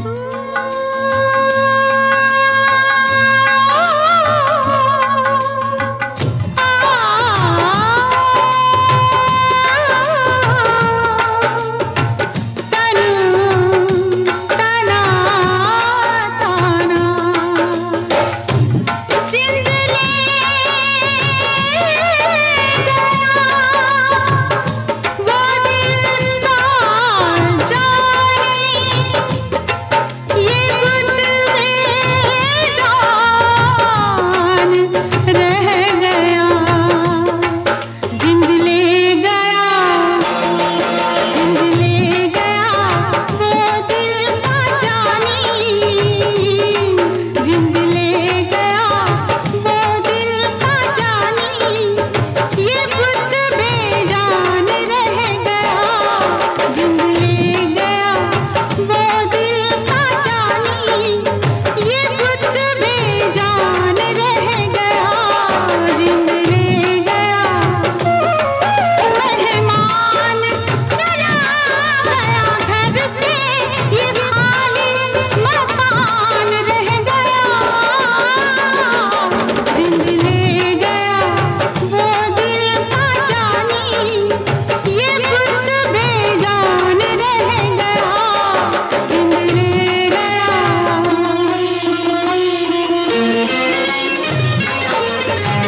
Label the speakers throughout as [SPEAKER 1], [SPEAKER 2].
[SPEAKER 1] Ooh.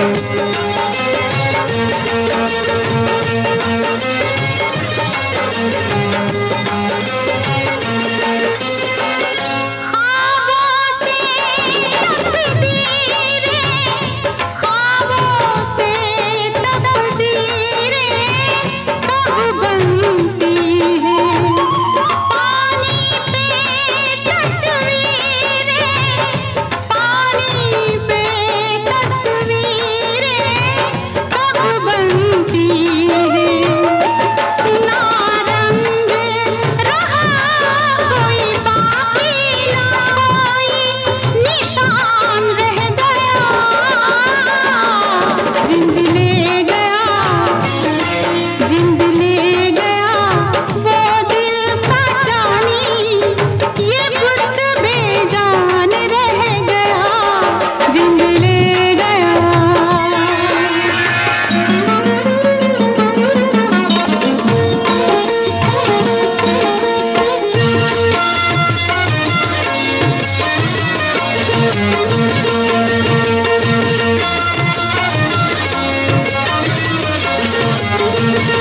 [SPEAKER 2] Thank you.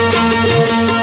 [SPEAKER 3] Thank you.